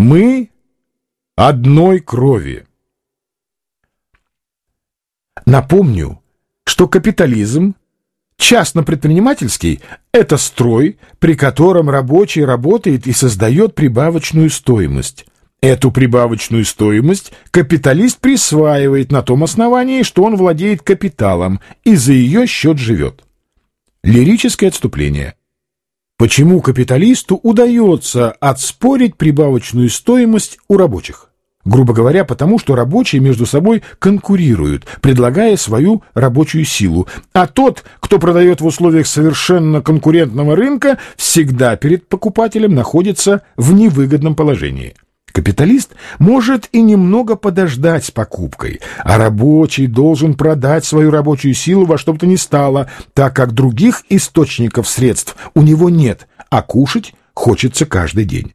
Мы одной крови. Напомню, что капитализм частно-предпринимательский – это строй, при котором рабочий работает и создает прибавочную стоимость. Эту прибавочную стоимость капиталист присваивает на том основании, что он владеет капиталом и за ее счет живет. Лирическое отступление. Почему капиталисту удается отспорить прибавочную стоимость у рабочих? Грубо говоря, потому что рабочие между собой конкурируют, предлагая свою рабочую силу, а тот, кто продает в условиях совершенно конкурентного рынка, всегда перед покупателем находится в невыгодном положении. Капиталист может и немного подождать с покупкой, а рабочий должен продать свою рабочую силу во что бы то ни стало, так как других источников средств у него нет, а кушать хочется каждый день.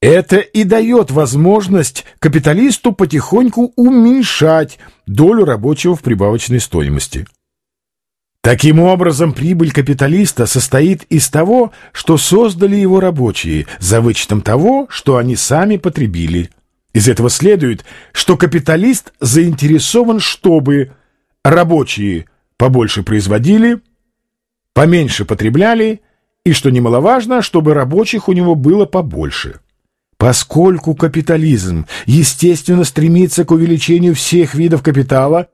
Это и дает возможность капиталисту потихоньку уменьшать долю рабочего в прибавочной стоимости. Таким образом, прибыль капиталиста состоит из того, что создали его рабочие, за вычетом того, что они сами потребили. Из этого следует, что капиталист заинтересован, чтобы рабочие побольше производили, поменьше потребляли, и, что немаловажно, чтобы рабочих у него было побольше. Поскольку капитализм, естественно, стремится к увеличению всех видов капитала,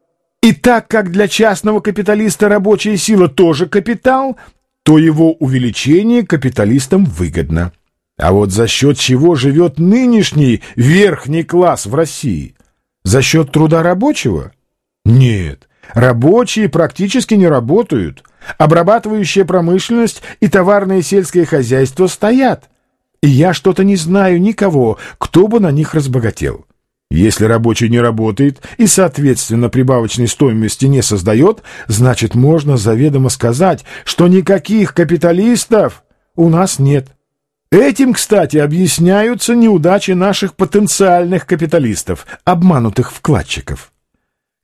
и так как для частного капиталиста рабочая сила тоже капитал, то его увеличение капиталистам выгодно. А вот за счет чего живет нынешний верхний класс в России? За счет труда рабочего? Нет, рабочие практически не работают. Обрабатывающая промышленность и товарное сельское хозяйство стоят. И я что-то не знаю никого, кто бы на них разбогател. Если рабочий не работает и, соответственно, прибавочной стоимости не создает, значит, можно заведомо сказать, что никаких капиталистов у нас нет. Этим, кстати, объясняются неудачи наших потенциальных капиталистов, обманутых вкладчиков.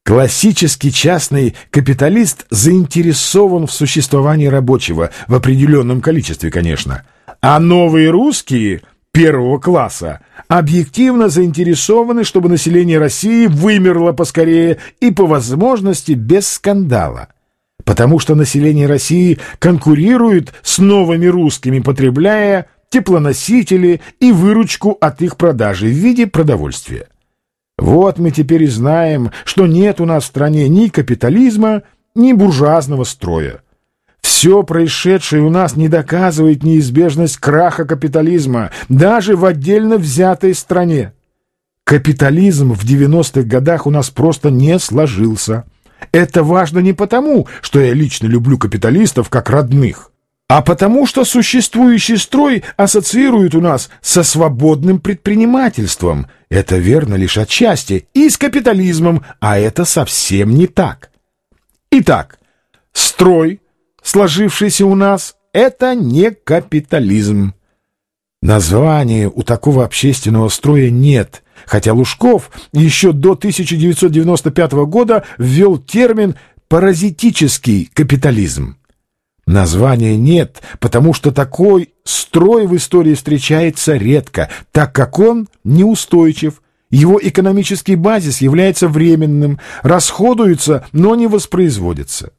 Классический частный капиталист заинтересован в существовании рабочего, в определенном количестве, конечно. А новые русские первого класса объективно заинтересованы, чтобы население России вымерло поскорее и по возможности без скандала. Потому что население России конкурирует с новыми русскими, потребляя теплоносители и выручку от их продажи в виде продовольствия. Вот мы теперь и знаем, что нет у нас в стране ни капитализма, ни буржуазного строя. Все происшедшее у нас не доказывает неизбежность краха капитализма, даже в отдельно взятой стране. Капитализм в 90-х годах у нас просто не сложился. Это важно не потому, что я лично люблю капиталистов как родных, а потому что существующий строй ассоциирует у нас со свободным предпринимательством. Это верно лишь отчасти, и с капитализмом, а это совсем не так. Итак, строй – сложившийся у нас, это не капитализм. Названия у такого общественного строя нет, хотя Лужков еще до 1995 года ввел термин «паразитический капитализм». Названия нет, потому что такой строй в истории встречается редко, так как он неустойчив, его экономический базис является временным, расходуется, но не воспроизводится.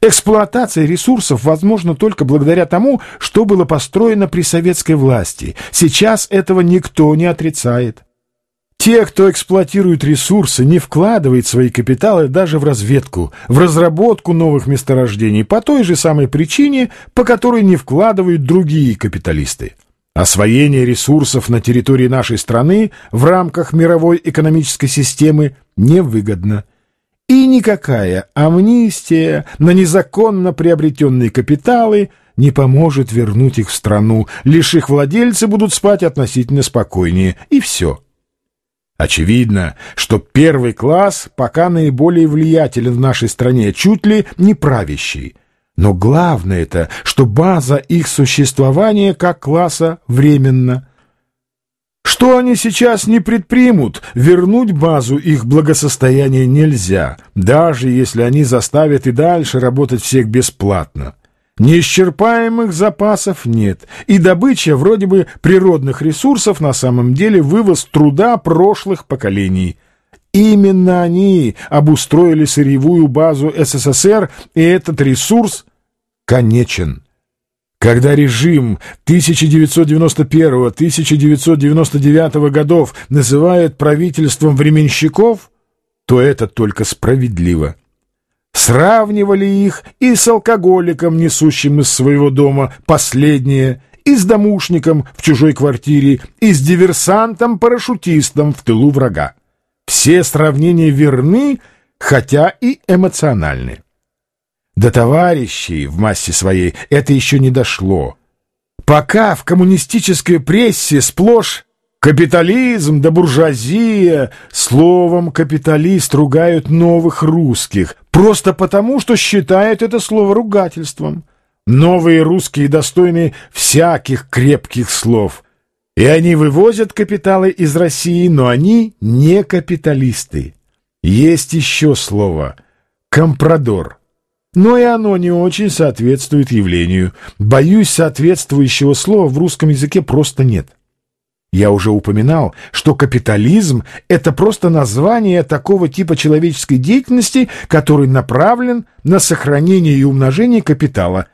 Эксплуатация ресурсов возможна только благодаря тому, что было построено при советской власти. Сейчас этого никто не отрицает. Те, кто эксплуатирует ресурсы, не вкладывает свои капиталы даже в разведку, в разработку новых месторождений по той же самой причине, по которой не вкладывают другие капиталисты. Освоение ресурсов на территории нашей страны в рамках мировой экономической системы невыгодно. И никакая амнистия на незаконно приобретенные капиталы не поможет вернуть их в страну, лишь их владельцы будут спать относительно спокойнее, и все. Очевидно, что первый класс пока наиболее влиятелен в нашей стране, чуть ли не правящий. Но главное это, что база их существования как класса временна. Что они сейчас не предпримут, вернуть базу их благосостояния нельзя, даже если они заставят и дальше работать всех бесплатно. Неисчерпаемых запасов нет, и добыча вроде бы природных ресурсов на самом деле вывоз труда прошлых поколений. Именно они обустроили сырьевую базу СССР, и этот ресурс конечен. Когда режим 1991-1999 годов называет правительством временщиков, то это только справедливо. Сравнивали их и с алкоголиком, несущим из своего дома последнее, и с домушником в чужой квартире, и с диверсантом-парашютистом в тылу врага. Все сравнения верны, хотя и эмоциональны. До товарищей в массе своей это еще не дошло. Пока в коммунистической прессе сплошь капитализм да буржуазия, словом «капиталист» ругают новых русских, просто потому, что считают это слово ругательством. Новые русские достойны всяких крепких слов. И они вывозят капиталы из России, но они не капиталисты. Есть еще слово «компрадор». Но и оно не очень соответствует явлению. Боюсь, соответствующего слова в русском языке просто нет. Я уже упоминал, что капитализм — это просто название такого типа человеческой деятельности, который направлен на сохранение и умножение капитала.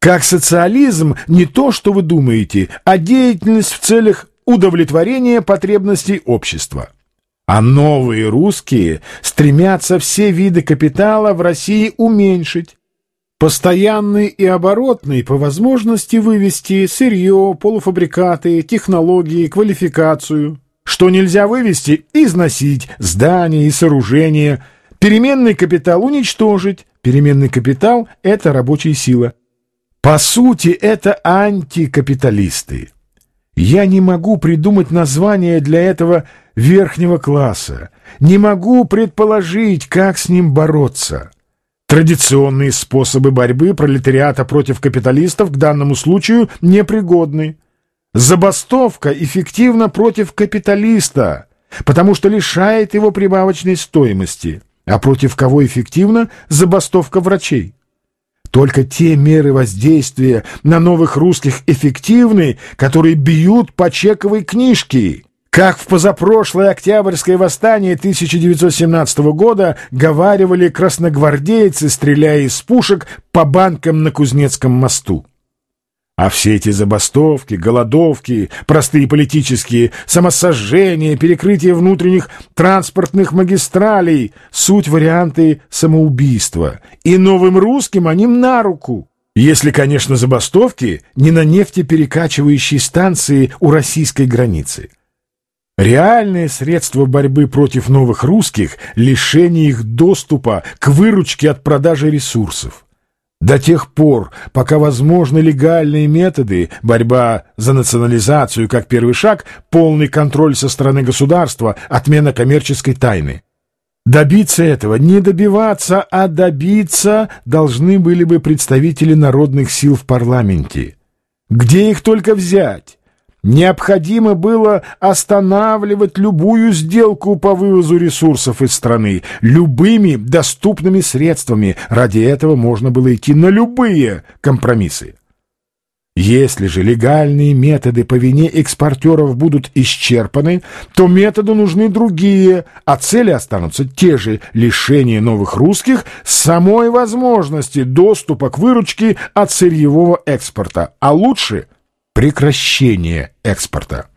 Как социализм не то, что вы думаете, а деятельность в целях удовлетворения потребностей общества. А новые русские стремятся все виды капитала в России уменьшить, постоянный и оборотный по возможности вывести сырье, полуфабрикаты, технологии, квалификацию. Что нельзя вывести – износить здания и сооружения. Переменный капитал уничтожить. Переменный капитал – это рабочая сила. По сути, это антикапиталисты. Я не могу придумать название для этого верхнего класса. Не могу предположить, как с ним бороться. Традиционные способы борьбы пролетариата против капиталистов к данному случаю непригодны. Забастовка эффективна против капиталиста, потому что лишает его прибавочной стоимости. А против кого эффективна забастовка врачей? Только те меры воздействия на новых русских эффективны, которые бьют по чековой книжке. Как в позапрошлое Октябрьское восстание 1917 года говаривали красногвардейцы, стреляя из пушек по банкам на Кузнецком мосту. А все эти забастовки, голодовки, простые политические, самосожжения, перекрытие внутренних транспортных магистралей — суть варианты самоубийства. И новым русским они на руку. Если, конечно, забастовки не на нефтеперекачивающей станции у российской границы. Реальное средство борьбы против новых русских — лишение их доступа к выручке от продажи ресурсов. До тех пор, пока возможны легальные методы, борьба за национализацию как первый шаг, полный контроль со стороны государства, отмена коммерческой тайны. Добиться этого, не добиваться, а добиться должны были бы представители народных сил в парламенте. Где их только взять? Необходимо было останавливать любую сделку по вывозу ресурсов из страны любыми доступными средствами. Ради этого можно было идти на любые компромиссы. Если же легальные методы по вине экспортеров будут исчерпаны, то методы нужны другие, а цели останутся те же – лишение новых русских самой возможности доступа к выручке от сырьевого экспорта, а лучше – прекращение экспорта.